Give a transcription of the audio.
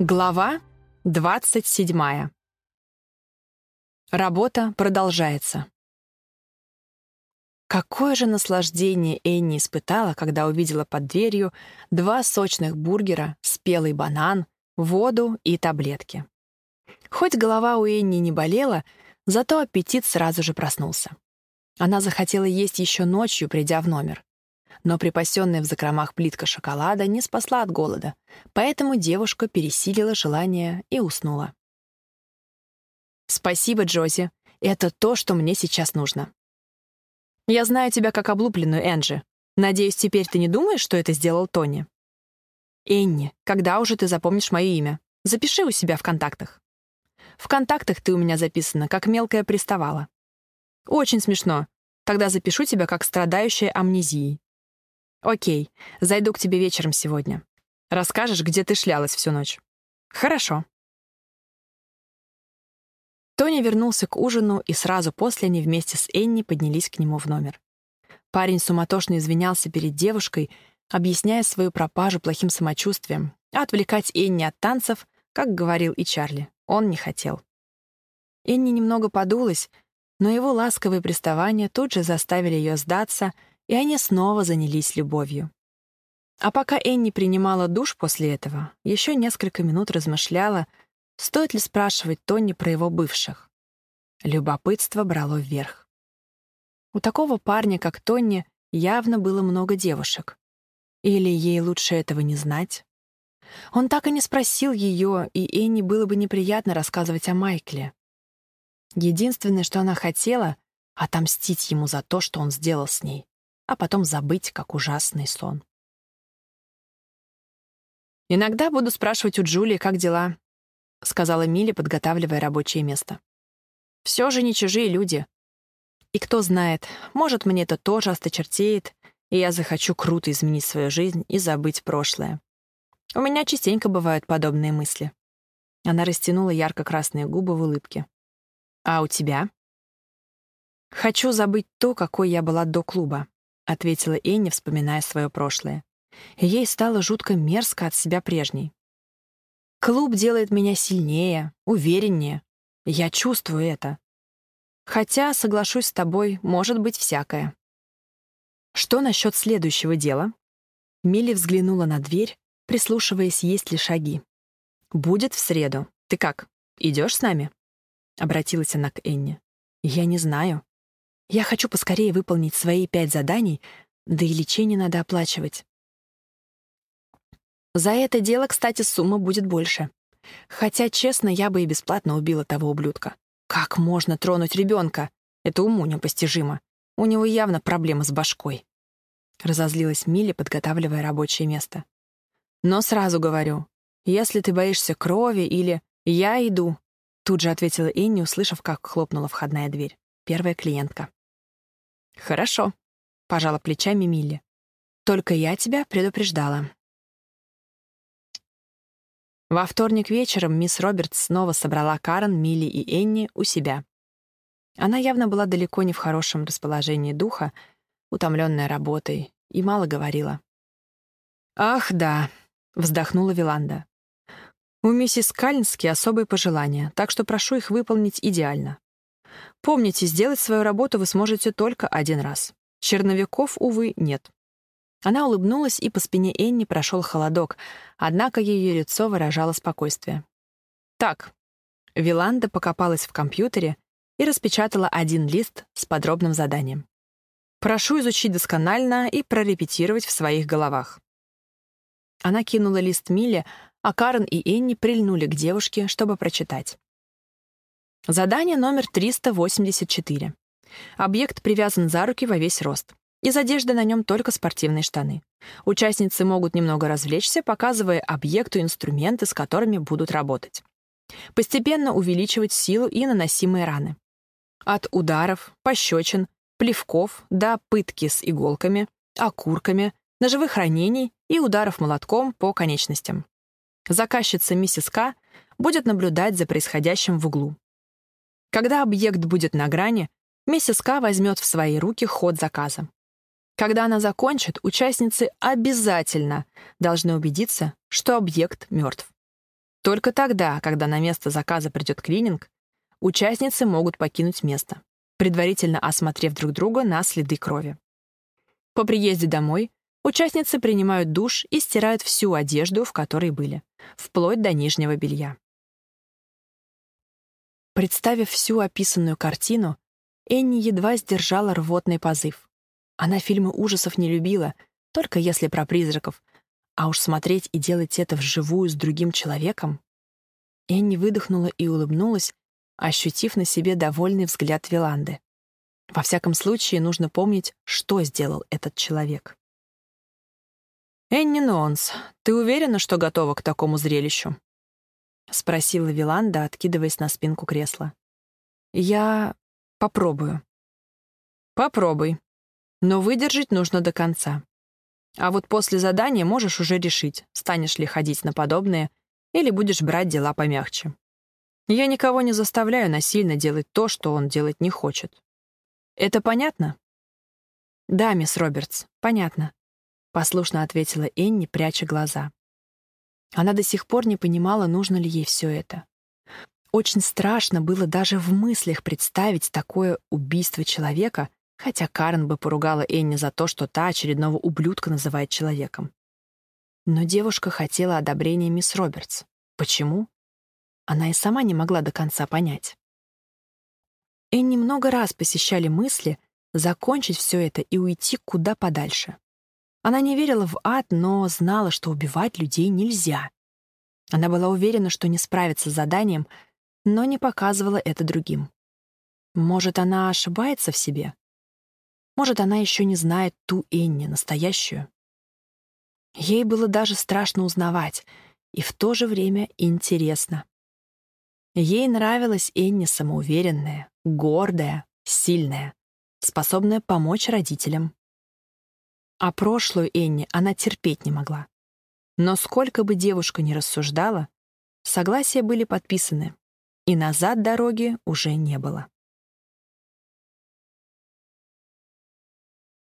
Глава 27. Работа продолжается. Какое же наслаждение Энни испытала, когда увидела под дверью два сочных бургера, спелый банан, воду и таблетки. Хоть голова у Энни не болела, зато аппетит сразу же проснулся. Она захотела есть еще ночью, придя в номер но припасенная в закромах плитка шоколада не спасла от голода, поэтому девушка пересилила желание и уснула. «Спасибо, Джози. Это то, что мне сейчас нужно. Я знаю тебя как облупленную, Энджи. Надеюсь, теперь ты не думаешь, что это сделал Тони?» «Энни, когда уже ты запомнишь мое имя? Запиши у себя в контактах». «В контактах ты у меня записана, как мелкая приставала». «Очень смешно. Тогда запишу тебя как страдающая амнезией. «Окей, зайду к тебе вечером сегодня. Расскажешь, где ты шлялась всю ночь?» «Хорошо». Тони вернулся к ужину, и сразу после они вместе с Энни поднялись к нему в номер. Парень суматошно извинялся перед девушкой, объясняя свою пропажу плохим самочувствием, а отвлекать Энни от танцев, как говорил и Чарли, он не хотел. Энни немного подулась, но его ласковые приставания тут же заставили ее сдаться — и они снова занялись любовью. А пока Энни принимала душ после этого, еще несколько минут размышляла, стоит ли спрашивать Тони про его бывших. Любопытство брало вверх. У такого парня, как Тони, явно было много девушек. Или ей лучше этого не знать? Он так и не спросил ее, и Энни было бы неприятно рассказывать о Майкле. Единственное, что она хотела — отомстить ему за то, что он сделал с ней а потом забыть, как ужасный сон. «Иногда буду спрашивать у Джулии, как дела», — сказала Милли, подготавливая рабочее место. «Все же не чужие люди. И кто знает, может, мне это тоже осточертеет, и я захочу круто изменить свою жизнь и забыть прошлое. У меня частенько бывают подобные мысли». Она растянула ярко-красные губы в улыбке. «А у тебя?» «Хочу забыть то, какой я была до клуба ответила Энни, вспоминая свое прошлое. ей стало жутко мерзко от себя прежней. Клуб делает меня сильнее, увереннее. Я чувствую это. Хотя, соглашусь с тобой, может быть всякое. Что насчет следующего дела? Милли взглянула на дверь, прислушиваясь, есть ли шаги. «Будет в среду. Ты как, идешь с нами?» Обратилась она к Энни. «Я не знаю. Я хочу поскорее выполнить свои пять заданий, да и лечение надо оплачивать. За это дело, кстати, сумма будет больше. Хотя, честно, я бы и бесплатно убила того ублюдка. Как можно тронуть ребенка? Это уму непостижимо. У него явно проблемы с башкой. Разозлилась Милли, подготавливая рабочее место. Но сразу говорю, если ты боишься крови или «я иду», тут же ответила Энни, услышав, как хлопнула входная дверь. Первая клиентка. «Хорошо», — пожала плечами Милли. «Только я тебя предупреждала». Во вторник вечером мисс Робертс снова собрала Карен, Милли и Энни у себя. Она явно была далеко не в хорошем расположении духа, утомленная работой, и мало говорила. «Ах, да», — вздохнула Виланда. «У миссис Кальнски особые пожелания, так что прошу их выполнить идеально. Помните, сделать свою работу вы сможете только один раз. Черновиков, увы, нет. Она улыбнулась, и по спине Энни прошел холодок, однако ее лицо выражало спокойствие. «Так». Виланда покопалась в компьютере и распечатала один лист с подробным заданием. «Прошу изучить досконально и прорепетировать в своих головах». Она кинула лист Миле, а Карен и Энни прильнули к девушке, чтобы прочитать. Задание номер 384. Объект привязан за руки во весь рост. Из одежды на нем только спортивные штаны. Участницы могут немного развлечься, показывая объекту инструменты, с которыми будут работать. Постепенно увеличивать силу и наносимые раны. От ударов, пощечин, плевков до пытки с иголками, окурками, ножевых ранений и ударов молотком по конечностям. Заказчица миссис К будет наблюдать за происходящим в углу. Когда объект будет на грани, миссис К возьмет в свои руки ход заказа. Когда она закончит, участницы обязательно должны убедиться, что объект мертв. Только тогда, когда на место заказа придет клининг, участницы могут покинуть место, предварительно осмотрев друг друга на следы крови. По приезде домой участницы принимают душ и стирают всю одежду, в которой были, вплоть до нижнего белья. Представив всю описанную картину, Энни едва сдержала рвотный позыв. Она фильмы ужасов не любила, только если про призраков, а уж смотреть и делать это вживую с другим человеком. Энни выдохнула и улыбнулась, ощутив на себе довольный взгляд Виланды. Во всяком случае, нужно помнить, что сделал этот человек. «Энни Нонс, ты уверена, что готова к такому зрелищу?» — спросила Виланда, откидываясь на спинку кресла. «Я попробую». «Попробуй. Но выдержать нужно до конца. А вот после задания можешь уже решить, станешь ли ходить на подобное или будешь брать дела помягче. Я никого не заставляю насильно делать то, что он делать не хочет. Это понятно? Да, мисс Робертс, понятно, послушно ответила Энни, пряча глаза. Она до сих пор не понимала, нужно ли ей все это. Очень страшно было даже в мыслях представить такое убийство человека, хотя Карен бы поругала Энни за то, что та очередного ублюдка называет человеком. Но девушка хотела одобрения мисс Робертс. Почему? Она и сама не могла до конца понять. Энни много раз посещали мысли закончить все это и уйти куда подальше. Она не верила в ад, но знала, что убивать людей нельзя. Она была уверена, что не справится с заданием, но не показывала это другим. Может, она ошибается в себе? Может, она еще не знает ту Энни, настоящую? Ей было даже страшно узнавать, и в то же время интересно. Ей нравилась Энни самоуверенная, гордая, сильная, способная помочь родителям. А прошлую Энни она терпеть не могла. Но сколько бы девушка ни рассуждала, согласия были подписаны, и назад дороги уже не было.